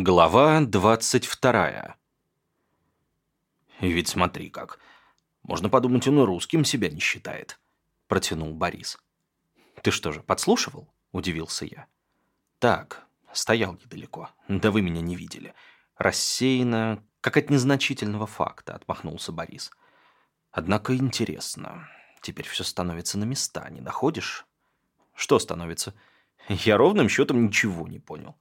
Глава двадцать вторая. «И ведь смотри как. Можно подумать, он и русским себя не считает», — протянул Борис. «Ты что же, подслушивал?» — удивился я. «Так, стоял недалеко. Да вы меня не видели. Рассеянно, как от незначительного факта», — отмахнулся Борис. «Однако интересно. Теперь все становится на места, не находишь?» «Что становится?» «Я ровным счетом ничего не понял».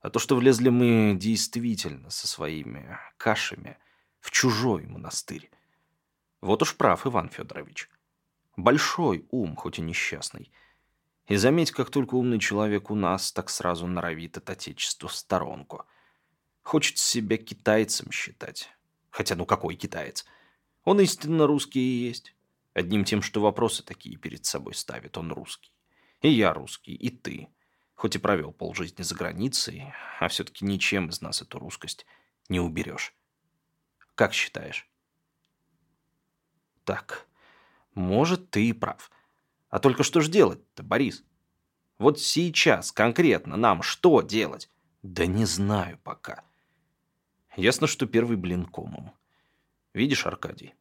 А то, что влезли мы действительно со своими кашами в чужой монастырь. Вот уж прав Иван Федорович. Большой ум, хоть и несчастный. И заметь, как только умный человек у нас, так сразу норовит от отечества в сторонку. Хочет себя китайцем считать. Хотя ну какой китаец? Он истинно русский и есть. Одним тем, что вопросы такие перед собой ставит, он русский. И я русский, и ты. Хоть и провел полжизни за границей, а все-таки ничем из нас эту русскость не уберешь. Как считаешь? Так, может, ты и прав. А только что ж делать-то, Борис? Вот сейчас, конкретно, нам что делать? Да не знаю пока. Ясно, что первый блин комом. Видишь, Аркадий,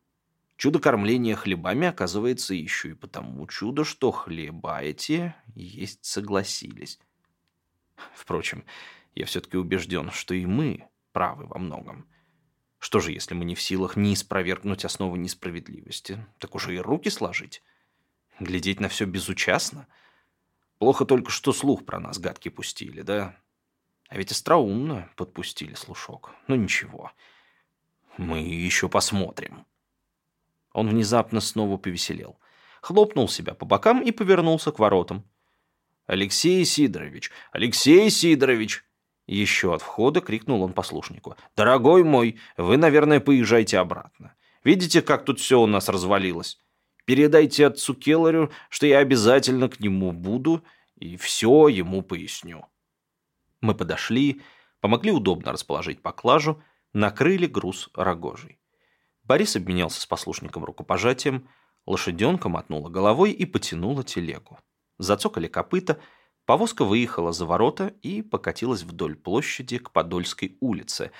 чудо кормления хлебами оказывается еще и потому чудо, что хлеба эти есть согласились. Впрочем, я все-таки убежден, что и мы правы во многом. Что же, если мы не в силах ни испровергнуть основы несправедливости, так уже и руки сложить? Глядеть на все безучастно? Плохо только, что слух про нас гадки пустили, да? А ведь остроумно подпустили слушок. Ну ничего, мы еще посмотрим. Он внезапно снова повеселел. Хлопнул себя по бокам и повернулся к воротам. «Алексей Сидорович! Алексей Сидорович!» Еще от входа крикнул он послушнику. «Дорогой мой, вы, наверное, поезжайте обратно. Видите, как тут все у нас развалилось? Передайте отцу Келлерю, что я обязательно к нему буду и все ему поясню». Мы подошли, помогли удобно расположить поклажу, накрыли груз рогожей. Борис обменялся с послушником рукопожатием, лошаденка мотнула головой и потянула телегу. Зацокали копыта, повозка выехала за ворота и покатилась вдоль площади к Подольской улице,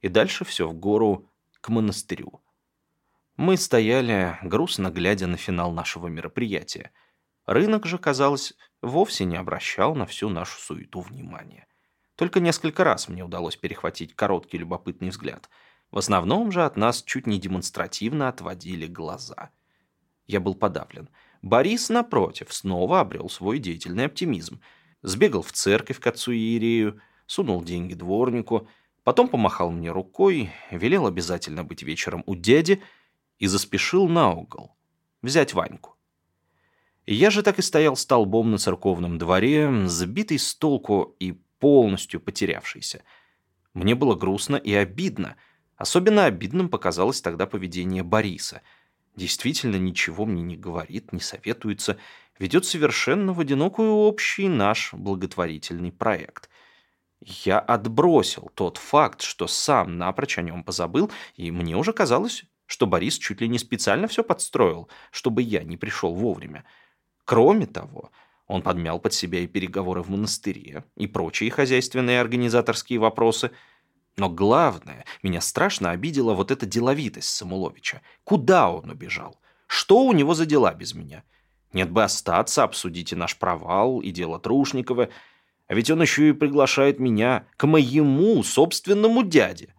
и дальше все в гору к монастырю. Мы стояли, грустно глядя на финал нашего мероприятия. Рынок же, казалось, вовсе не обращал на всю нашу суету внимания. Только несколько раз мне удалось перехватить короткий любопытный взгляд. В основном же от нас чуть не демонстративно отводили глаза. Я был подавлен – Борис, напротив, снова обрел свой деятельный оптимизм. Сбегал в церковь к отцу Иерею, сунул деньги дворнику, потом помахал мне рукой, велел обязательно быть вечером у дяди и заспешил на угол. Взять Ваньку. Я же так и стоял столбом на церковном дворе, сбитый с толку и полностью потерявшийся. Мне было грустно и обидно. Особенно обидным показалось тогда поведение Бориса — действительно ничего мне не говорит, не советуется, ведет совершенно в одинокую общий наш благотворительный проект. Я отбросил тот факт, что сам напрочь о нем позабыл, и мне уже казалось, что Борис чуть ли не специально все подстроил, чтобы я не пришел вовремя. Кроме того, он подмял под себя и переговоры в монастыре, и прочие хозяйственные организаторские вопросы – но главное, меня страшно обидела вот эта деловитость Самуловича. Куда он убежал? Что у него за дела без меня? Нет бы остаться, обсудите наш провал и дело Трушникова. А ведь он еще и приглашает меня к моему собственному дяде.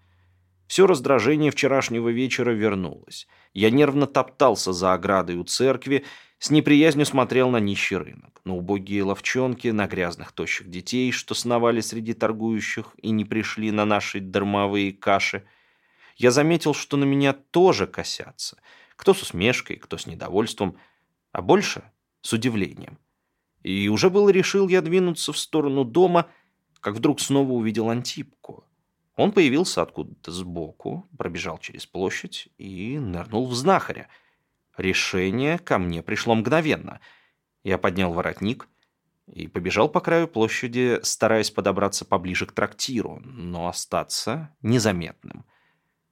Все раздражение вчерашнего вечера вернулось. Я нервно топтался за оградой у церкви, с неприязнью смотрел на нищий рынок, на убогие ловчонки, на грязных тощих детей, что сновали среди торгующих и не пришли на наши дармовые каши. Я заметил, что на меня тоже косятся. Кто с усмешкой, кто с недовольством, а больше с удивлением. И уже было решил я двинуться в сторону дома, как вдруг снова увидел Антипку. Он появился откуда-то сбоку, пробежал через площадь и нырнул в знахаря — Решение ко мне пришло мгновенно. Я поднял воротник и побежал по краю площади, стараясь подобраться поближе к трактиру, но остаться незаметным.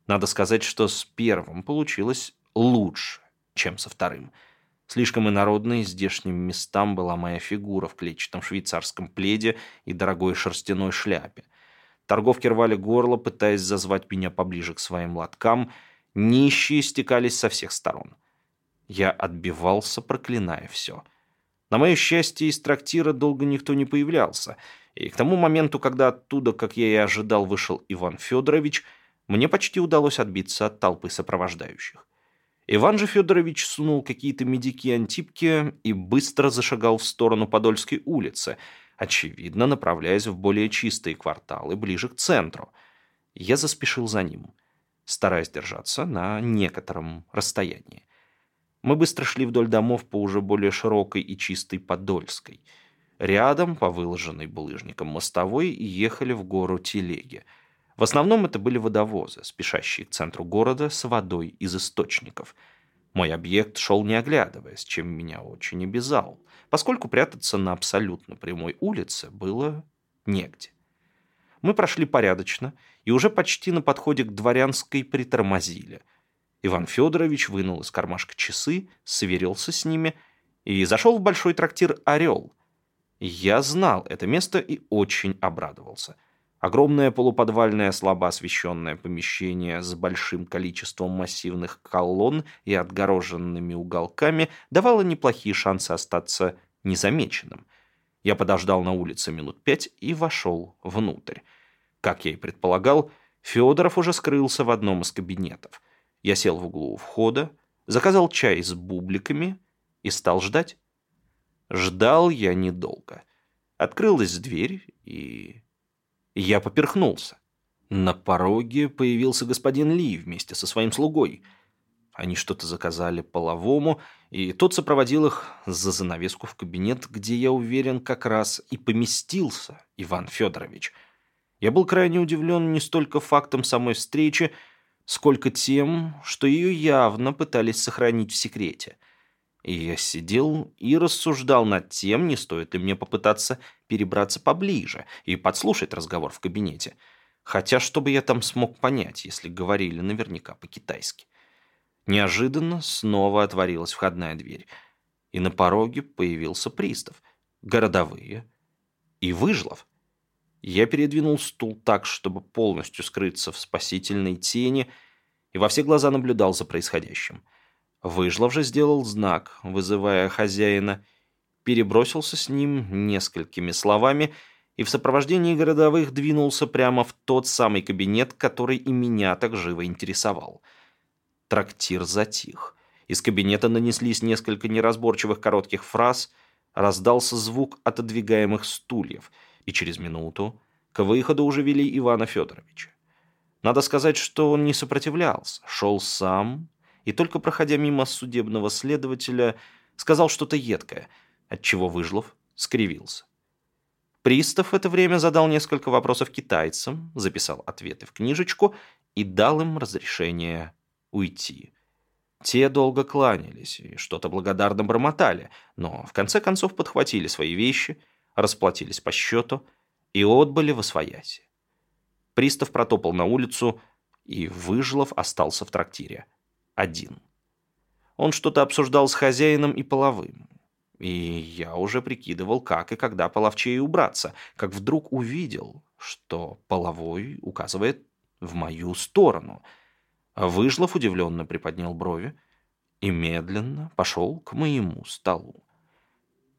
Надо сказать, что с первым получилось лучше, чем со вторым. Слишком инородной здешним местам была моя фигура в клетчатом швейцарском пледе и дорогой шерстяной шляпе. торговки рвали горло, пытаясь зазвать меня поближе к своим лоткам, нищие стекались со всех сторон. Я отбивался, проклиная все. На мое счастье, из трактира долго никто не появлялся, и к тому моменту, когда оттуда, как я и ожидал, вышел Иван Федорович, мне почти удалось отбиться от толпы сопровождающих. Иван же Федорович сунул какие-то медики-антипки и быстро зашагал в сторону Подольской улицы, очевидно, направляясь в более чистые кварталы, ближе к центру. Я заспешил за ним, стараясь держаться на некотором расстоянии. Мы быстро шли вдоль домов по уже более широкой и чистой Подольской. Рядом, по выложенной булыжником мостовой, ехали в гору телеги – в основном это были водовозы, спешащие к центру города с водой из источников. Мой объект шел не оглядываясь, чем меня очень обязал, поскольку прятаться на абсолютно прямой улице было негде. Мы прошли порядочно и уже почти на подходе к дворянской притормозили. Иван Федорович вынул из кармашка часы, сверился с ними и зашел в большой трактир «Орел». Я знал это место и очень обрадовался – Огромное полуподвальное слабо освещенное помещение с большим количеством массивных колонн и отгороженными уголками давало неплохие шансы остаться незамеченным. Я подождал на улице минут пять и вошел внутрь. Как я и предполагал, Федоров уже скрылся в одном из кабинетов. Я сел в углу у входа, заказал чай с бубликами и стал ждать. Ждал я недолго. Открылась дверь, и я поперхнулся. На пороге появился господин Ли вместе со своим слугой. Они что-то заказали половому, и тот сопроводил их за занавеску в кабинет, где, я уверен, как раз и поместился Иван Федорович. Я был крайне удивлен не столько фактом самой встречи, сколько тем, что ее явно пытались сохранить в секрете – и я сидел и рассуждал над тем, не стоит ли мне попытаться перебраться поближе и подслушать разговор в кабинете. Хотя что бы я там смог понять, если говорили наверняка по-китайски. Неожиданно снова отворилась входная дверь, и на пороге появился пристав, городовые и Выжлов. Я передвинул стул так, чтобы полностью скрыться в спасительной тени, и во все глаза наблюдал за происходящим. Выжлов же сделал знак, вызывая хозяина, перебросился с ним несколькими словами и в сопровождении городовых двинулся прямо в тот самый кабинет, который и меня так живо интересовал. Трактир затих. Из кабинета нанеслись несколько неразборчивых коротких фраз, раздался звук отодвигаемых стульев, и через минуту к выходу уже вели Ивана Федоровича. Надо сказать, что он не сопротивлялся, шел сам, и только проходя мимо судебного следователя, сказал что-то едкое, отчего Выжлов скривился. Пристав в это время задал несколько вопросов китайцам, записал ответы в книжечку и дал им разрешение уйти. Те долго кланялись и что-то благодарно бормотали, но в конце концов подхватили свои вещи, расплатились по счету и отбыли в освояси. Пристав протопал на улицу, и Выжлов остался в трактире один. Он что-то обсуждал с хозяином и половым. И я уже прикидывал, как и когда половчее убраться, как вдруг увидел, что половой указывает в мою сторону. Выжлов удивленно приподнял брови и медленно пошел к моему столу.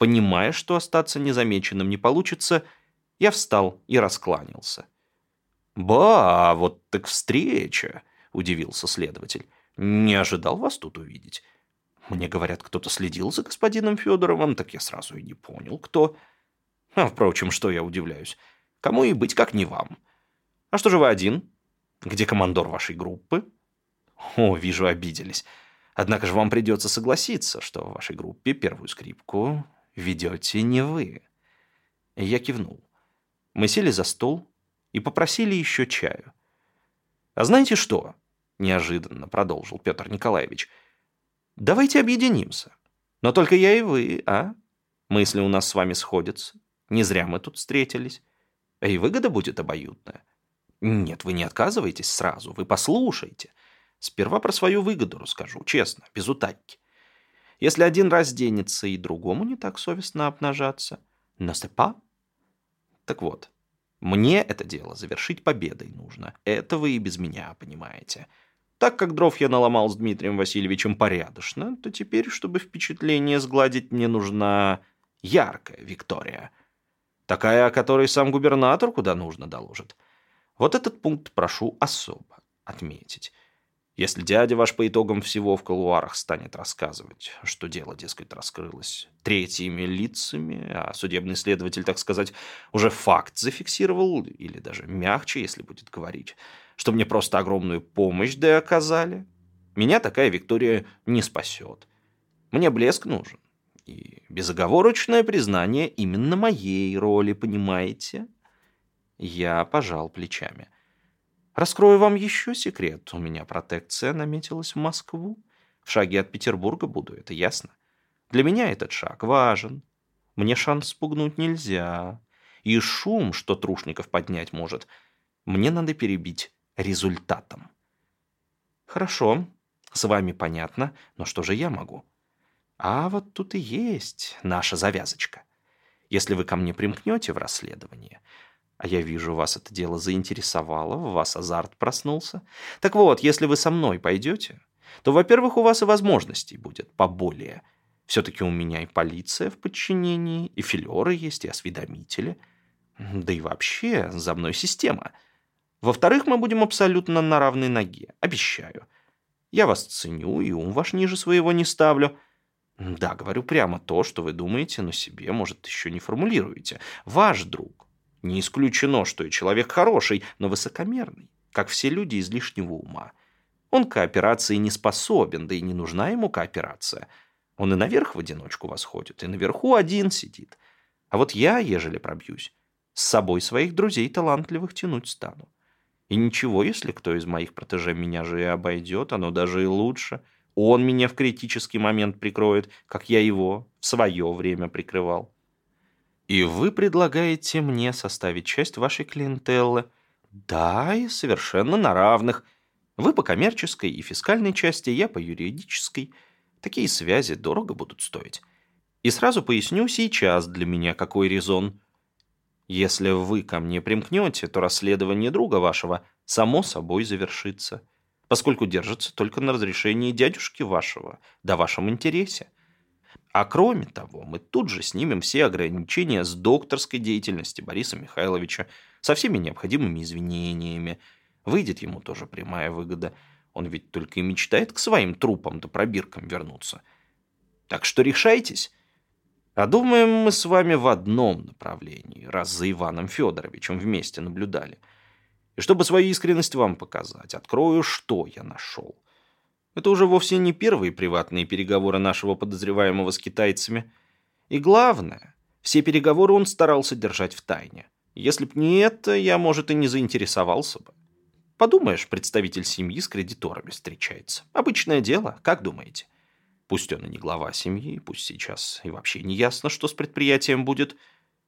Понимая, что остаться незамеченным не получится, я встал и раскланялся. «Ба, вот так встреча!» — удивился следователь. Не ожидал вас тут увидеть. Мне говорят, кто-то следил за господином Федоровым, так я сразу и не понял, кто. А, впрочем, что я удивляюсь. Кому и быть, как не вам. А что же вы один? Где командор вашей группы? О, вижу, обиделись. Однако же вам придется согласиться, что в вашей группе первую скрипку ведете не вы. Я кивнул. Мы сели за стол и попросили еще чаю. А знаете что? неожиданно продолжил Петр Николаевич. Давайте объединимся. Но только я и вы, а? Мысли у нас с вами сходятся. Не зря мы тут встретились. И выгода будет обоюдная. Нет, вы не отказывайтесь сразу, вы послушайте. Сперва про свою выгоду расскажу, честно, без утайки. Если один раз денется и другому не так совестно обнажаться. Но сепа? Так вот, Мне это дело завершить победой нужно. Это вы и без меня понимаете. Так как дров я наломал с Дмитрием Васильевичем порядочно, то теперь, чтобы впечатление сгладить, мне нужна яркая Виктория. Такая, о которой сам губернатор куда нужно доложит. Вот этот пункт прошу особо отметить. Если дядя ваш по итогам всего в колуарах станет рассказывать, что дело, дескать, раскрылось третьими лицами, а судебный следователь, так сказать, уже факт зафиксировал, или даже мягче, если будет говорить, что мне просто огромную помощь да оказали, меня такая Виктория не спасет. Мне блеск нужен. И безоговорочное признание именно моей роли, понимаете? Я пожал плечами. — Раскрою вам еще секрет. У меня протекция наметилась в Москву. В шаге от Петербурга буду, это ясно. Для меня этот шаг важен. Мне шанс спугнуть нельзя. И шум, что Трушников поднять может, мне надо перебить результатом. Хорошо, с вами понятно, но что же я могу? А вот тут и есть наша завязочка. Если вы ко мне примкнете в расследование, а я вижу, вас это дело заинтересовало, в вас азарт проснулся. Так вот, если вы со мной пойдете, то, во-первых, у вас и возможностей будет поболее. Все-таки у меня и полиция в подчинении, и филеры есть, и осведомители. Да и вообще, за мной система. Во-вторых, мы будем абсолютно на равной ноге, обещаю. Я вас ценю, и ум ваш ниже своего не ставлю. Да, говорю прямо то, что вы думаете, но себе, может, еще не формулируете. Ваш друг не исключено, что и человек хороший, но высокомерный, как все люди излишнего ума. Он к кооперации не способен, да и не нужна ему кооперация. Он и наверх в одиночку восходит, и наверху один сидит. А вот я, ежели пробьюсь, с собой своих друзей талантливых тянуть стану. И ничего, если кто из моих протеже меня же и обойдет, оно даже и лучше. Он меня в критический момент прикроет, как я его в свое время прикрывал. И вы предлагаете мне составить часть вашей клиентеллы. Да, и совершенно на равных. Вы по коммерческой и фискальной части, я по юридической. Такие связи дорого будут стоить. И сразу поясню сейчас для меня какой резон. Если вы ко мне примкнете, то расследование друга вашего само собой завершится, поскольку держится только на разрешении дядюшки вашего, да вашем интересе. А кроме того, мы тут же снимем все ограничения с докторской деятельности Бориса Михайловича со всеми необходимыми извинениями. Выйдет ему тоже прямая выгода. Он ведь только и мечтает к своим трупам да пробиркам вернуться. Так что решайтесь. А думаем мы с вами в одном направлении, раз за Иваном Федоровичем вместе наблюдали. И чтобы свою искренность вам показать, открою, что я нашел. Это уже вовсе не первые приватные переговоры нашего подозреваемого с китайцами. И главное, все переговоры он старался держать в тайне. Если б не это, я, может, и не заинтересовался бы. Подумаешь, представитель семьи с кредиторами встречается. Обычное дело, как думаете? Пусть он и не глава семьи, пусть сейчас и вообще не ясно, что с предприятием будет,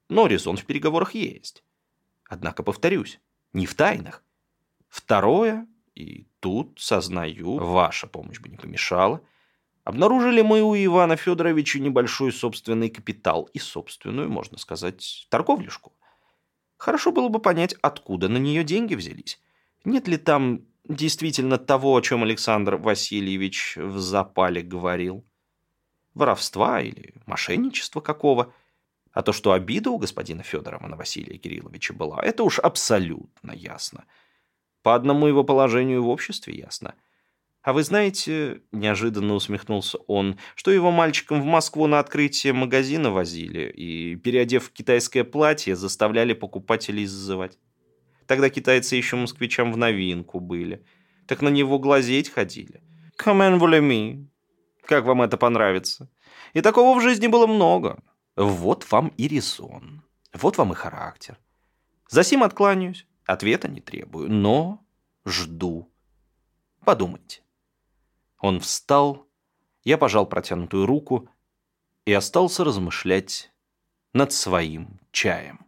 но резон в переговорах есть. Однако, повторюсь, не в тайнах. Второе, и тут, сознаю, ваша помощь бы не помешала, обнаружили мы у Ивана Федоровича небольшой собственный капитал и собственную, можно сказать, торговлюшку. Хорошо было бы понять, откуда на нее деньги взялись. Нет ли там действительно того, о чем Александр Васильевич в запале говорил? Воровства или мошенничества какого? А то, что обида у господина Федорова на Василия Кирилловича была, это уж абсолютно ясно. — по одному его положению в обществе ясно. А вы знаете, неожиданно усмехнулся он, что его мальчиком в Москву на открытие магазина возили и, переодев китайское платье, заставляли покупателей зазывать. Тогда китайцы еще москвичам в новинку были. Так на него глазеть ходили. Come and me. Как вам это понравится? И такого в жизни было много. Вот вам и резон. Вот вам и характер. Засим откланяюсь. Ответа не требую, но жду. Подумайте. Он встал, я пожал протянутую руку и остался размышлять над своим чаем.